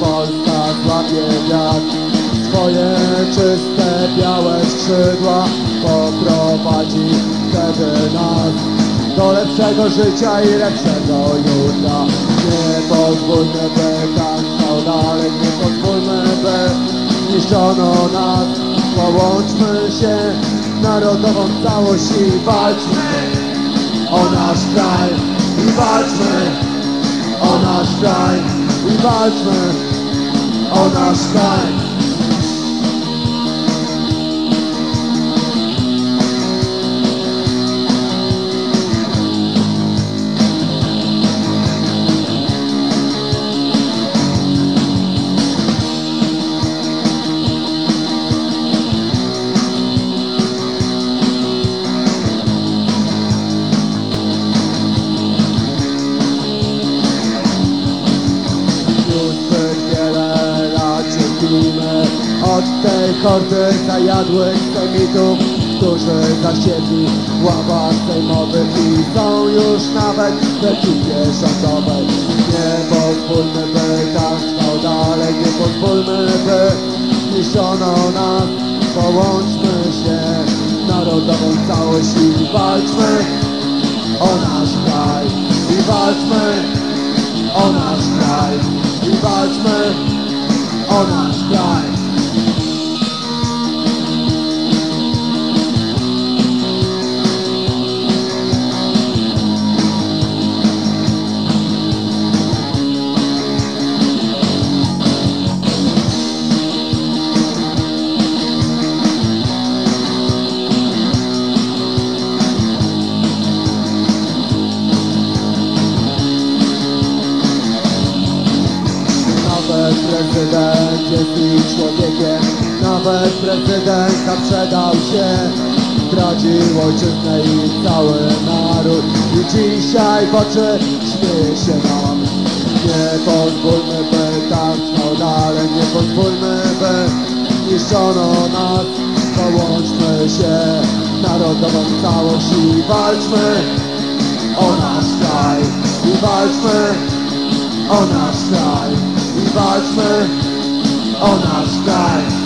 Polska złapie wiatr. Swoje czyste, białe skrzydła Poprowadzi wtedy nas Do lepszego życia i lepszego jutra. Nie pozwólmy, by tak stał dalej Nie pozwólmy, by niszczono nas. Połączmy się narodową całość i walczmy o nasz kraj. I walczmy o nasz kraj. I walczmy o nasz kraj. Hordy zajadłych semitów, którzy zasiedli w ławach sejmowych i są już nawet w ekipie rządowej. Nie pozwólmy, by tak trwał dalej, nie pozwólmy, by zniszczono nas. Połączmy się narodową całość i walczmy o nasz kraj i walczmy o nasz kraj i walczmy o nasz kraj. Prezydent jest i człowiekiem Nawet prezydent zaprzedał się. Zdradził ojczyznę i cały naród. I dzisiaj w oczy śmieje się nam. Nie pozwólmy, by tak trwał dalej. Nie pozwólmy, by niszczono nas. Połączmy się narodową całość I walczmy o nasz kraj. I walczmy o nasz kraj i walczmy o nasz kraj.